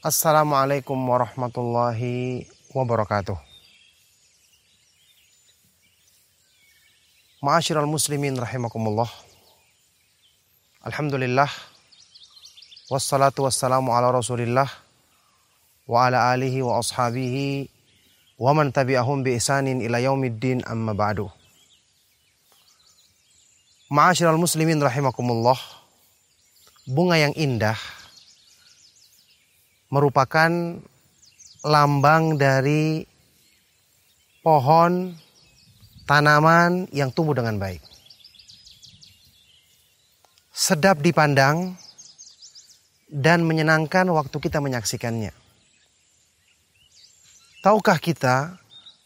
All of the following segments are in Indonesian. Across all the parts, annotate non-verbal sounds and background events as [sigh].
Assalamualaikum warahmatullahi wabarakatuh. Ma'asyiral muslimin rahimakumullah. Alhamdulillah. Wassalatu wassalamu ala Rasulillah wa ala alihi wa ashabihi wa man tabi'ahum bi ihsanin ila yaumiddin amma ba'du. Ma'asyiral muslimin rahimakumullah. Bunga yang indah merupakan lambang dari pohon tanaman yang tumbuh dengan baik. Sedap dipandang dan menyenangkan waktu kita menyaksikannya. Tahukah kita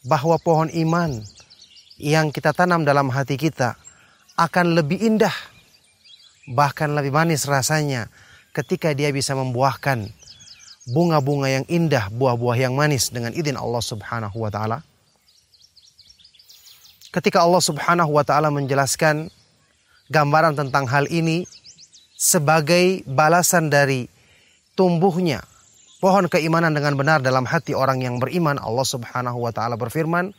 bahwa pohon iman yang kita tanam dalam hati kita akan lebih indah, bahkan lebih manis rasanya ketika dia bisa membuahkan bunga-bunga yang indah, buah-buah yang manis dengan izin Allah Subhanahu wa taala. Ketika Allah Subhanahu wa taala menjelaskan gambaran tentang hal ini sebagai balasan dari tumbuhnya pohon keimanan dengan benar dalam hati orang yang beriman, Allah Subhanahu wa taala berfirman,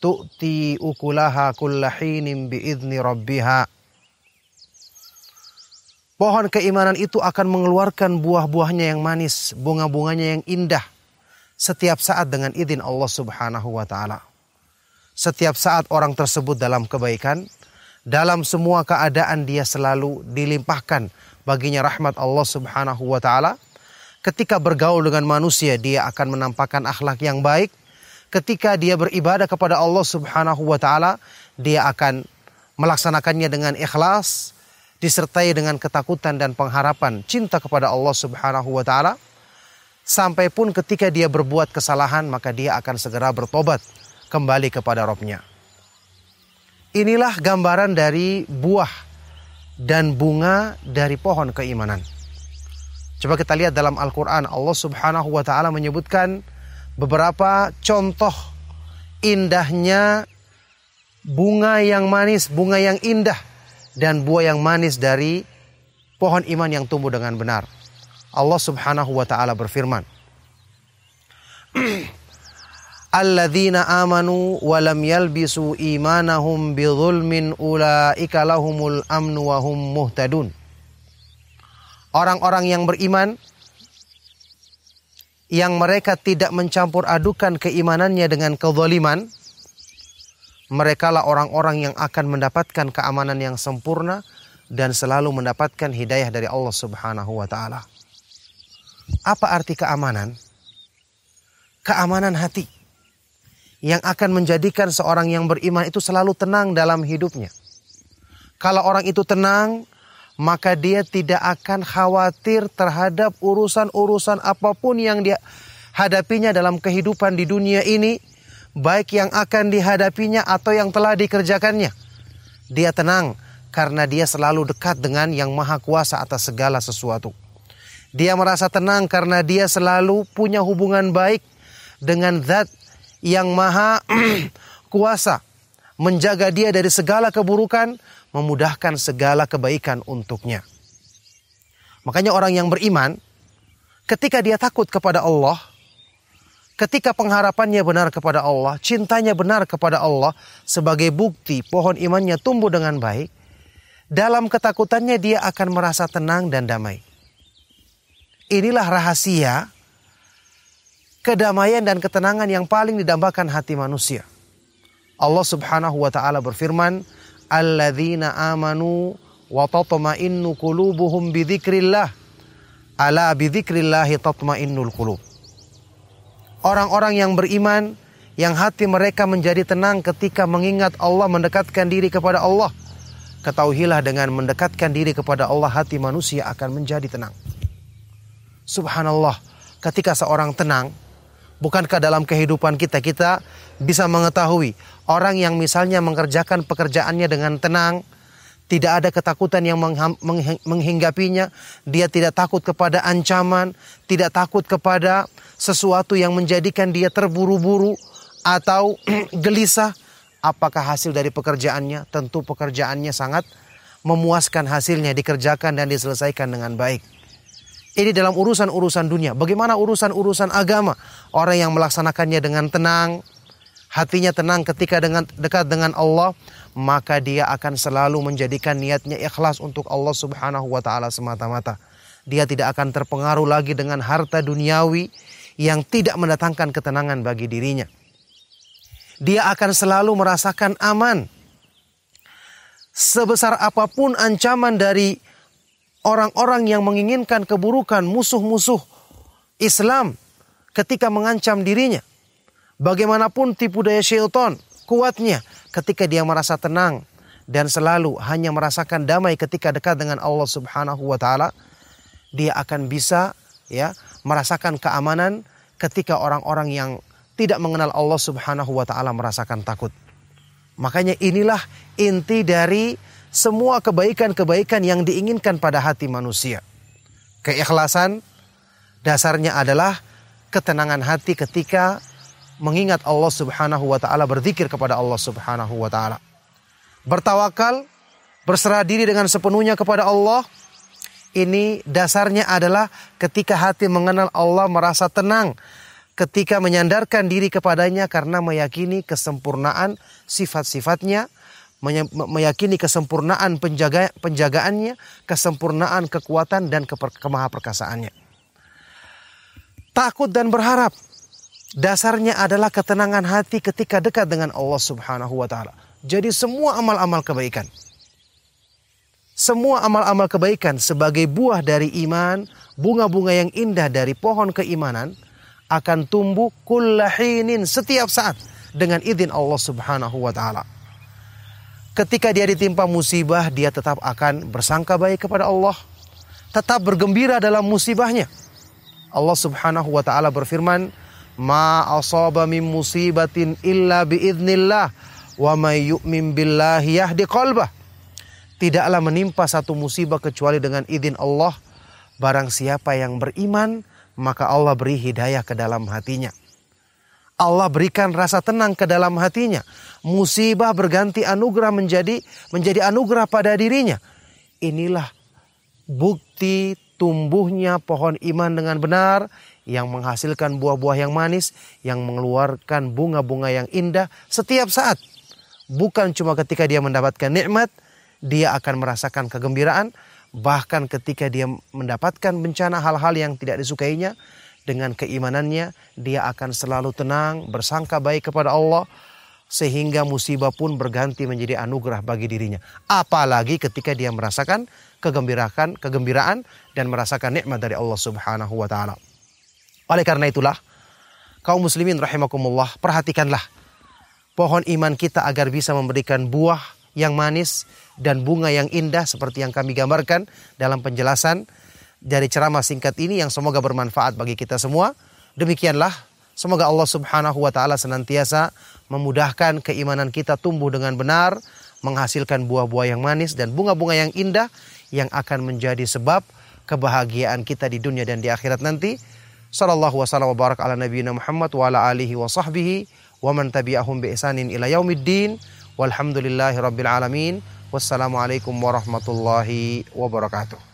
"Tu'ti ukulaha kullahinin biizni rabbiha." Pohon keimanan itu akan mengeluarkan buah-buahnya yang manis, bunga-bunganya yang indah setiap saat dengan izin Allah Subhanahu wa taala. Setiap saat orang tersebut dalam kebaikan, dalam semua keadaan dia selalu dilimpahkan baginya rahmat Allah Subhanahu wa taala. Ketika bergaul dengan manusia, dia akan menampakkan akhlak yang baik. Ketika dia beribadah kepada Allah Subhanahu wa taala, dia akan melaksanakannya dengan ikhlas, disertai dengan ketakutan dan pengharapan cinta kepada Allah Subhanahu wa taala sampai pun ketika dia berbuat kesalahan maka dia akan segera bertobat kembali kepada Robnya. Inilah gambaran dari buah dan bunga dari pohon keimanan. Coba kita lihat dalam Al-Quran Allah subhanahu wa ta'ala menyebutkan beberapa contoh indahnya bunga yang manis, bunga yang indah dan buah yang manis dari pohon iman yang tumbuh dengan benar. Allah Subhanahu wa taala berfirman, [clears throat] Alladzina amanu wa lam yalbisu imanahum bidzulmin ulaika lahumul amnu wa hum muhtadun. Orang-orang yang beriman yang mereka tidak mencampur adukan keimanannya dengan kezaliman, mereka lah orang-orang yang akan mendapatkan keamanan yang sempurna dan selalu mendapatkan hidayah dari Allah Subhanahu wa taala. Apa arti keamanan? Keamanan hati yang akan menjadikan seorang yang beriman itu selalu tenang dalam hidupnya. Kalau orang itu tenang, maka dia tidak akan khawatir terhadap urusan-urusan apa pun yang dia hadapinya dalam kehidupan di dunia ini baik yang akan dihadapinya atau yang telah dikerjakannya. Dia tenang karena dia selalu dekat dengan yang maha kuasa atas segala sesuatu. Dia merasa tenang karena dia selalu punya hubungan baik dengan zat yang maha [clears throat] kuasa. Menjaga dia dari segala keburukan, memudahkan segala kebaikan untuknya. Makanya orang yang beriman, ketika dia takut kepada Allah, Ketika pengharapannya benar kepada Allah, cintanya benar kepada Allah sebagai bukti pohon imannya tumbuh dengan baik, dalam ketakutannya dia akan merasa tenang dan damai. Inilah rahasia kedamaian dan ketenangan yang paling didambakan hati manusia. Allah Subhanahu wa taala berfirman, "Alladzina amanu wa tatma'innu qulubuhum bi dzikrillah." Ala bi dzikrillah tatma'innul qulub. Orang-orang yang beriman yang hati mereka menjadi tenang ketika mengingat Allah mendekatkan diri kepada Allah. Ketahuilah dengan mendekatkan diri kepada Allah hati manusia akan menjadi tenang. Subhanallah, ketika seorang tenang, bukankah dalam kehidupan kita kita bisa mengetahui orang yang misalnya mengerjakan pekerjaannya dengan tenang, tidak ada ketakutan yang menghinggapinya, dia tidak takut kepada ancaman, tidak takut kepada sesuatu yang menjadikan dia terburu-buru atau [clears throat] gelisah, apakah hasil dari pekerjaannya? Tentu pekerjaannya sangat memuaskan hasilnya, dikerjakan dan diselesaikan dengan baik. Ini dalam urusan-urusan dunia. Bagaimana urusan-urusan agama? Orang yang melaksanakannya dengan tenang, hatinya tenang ketika dengan dekat dengan Allah, maka dia akan selalu menjadikan niatnya ikhlas untuk Allah Subhanahu wa taala semata-mata. Dia tidak akan terpengaruh lagi dengan harta duniawi yang tidak mendatangkan ketenangan bagi dirinya. Dia akan selalu merasakan aman. Sebesar apa pun ancaman dari orang-orang yang menginginkan keburukan, musuh-musuh Islam ketika mengancam dirinya. Bagaimanapun tipu daya syaitan, kuatnya ketika dia merasa tenang dan selalu hanya merasakan damai ketika dekat dengan Allah Subhanahu wa taala, dia akan bisa ya merasakan keamanan ketika orang-orang yang tidak mengenal Allah Subhanahu wa taala merasakan takut. Makanya inilah inti dari semua kebaikan-kebaikan yang diinginkan pada hati manusia. Keikhlasan dasarnya adalah ketenangan hati ketika mengingat Allah Subhanahu wa taala, berzikir kepada Allah Subhanahu wa taala. Bertawakal, berserah diri dengan sepenuhnya kepada Allah. Ini dasarnya adalah ketika hati mengenal Allah merasa tenang ketika menyandarkan diri kepadanya karena meyakini kesempurnaan sifat-sifatnya, meyakini kesempurnaan penjaga, penjagaannya, kesempurnaan kekuatan dan kemahaperkasaannya. Takut dan berharap dasarnya adalah ketenangan hati ketika dekat dengan Allah Subhanahu wa taala. Jadi semua amal-amal kebaikan semua amal-amal kebaikan sebagai buah dari iman, bunga-bunga yang indah dari pohon keimanan akan tumbuh kullahinin setiap saat dengan izin Allah Subhanahu wa taala. Ketika dia ditimpa musibah, dia tetap akan bersangka baik kepada Allah. Tetap bergembira dalam musibahnya. Allah subhanahu wa ta'ala berfirman, Ma asaba min musibatin illa biiznillah wa may yu'min billahi yahdi qalbah. Tidaklah menimpa satu musibah kecuali dengan izin Allah. Barang siapa yang beriman, maka Allah beri hidayah ke dalam hatinya. Allah berikan rasa tenang ke dalam hatinya. Musibah berganti anugerah menjadi menjadi anugerah pada dirinya. Inilah bukti tumbuhnya pohon iman dengan benar yang menghasilkan buah-buah yang manis, yang mengeluarkan bunga-bunga yang indah setiap saat. Bukan cuma ketika dia mendapatkan nikmat, dia akan merasakan kegembiraan, bahkan ketika dia mendapatkan bencana hal-hal yang tidak disukainya, dengan keimanannya dia akan selalu tenang, bersangka baik kepada Allah sehingga musibah pun berganti menjadi anugerah bagi dirinya. Apalagi ketika dia merasakan kegembiraan, kegembiraan dan merasakan nikmat dari Allah Subhanahu wa taala. Oleh karena itulah kaum muslimin rahimakumullah, perhatikanlah pohon iman kita agar bisa memberikan buah yang manis dan bunga yang indah seperti yang kami gambarkan dalam penjelasan dari ceramah singkat ini yang semoga bermanfaat bagi kita semua. Demikianlah, semoga Allah Subhanahu wa taala senantiasa memudahkan keimanan kita tumbuh dengan benar, menghasilkan buah-buah yang manis dan bunga-bunga yang indah yang akan menjadi sebab kebahagiaan kita di dunia dan di akhirat nanti. Sallallahu wasallam wa barak ala nabiyina Muhammad wa ala alihi wa sahbihi wa man tabi'ahum bi ihsanin ila yaumiddin. Walhamdulillahi rabbil alamin. Wassalamualaikum warahmatullahi wabarakatuh.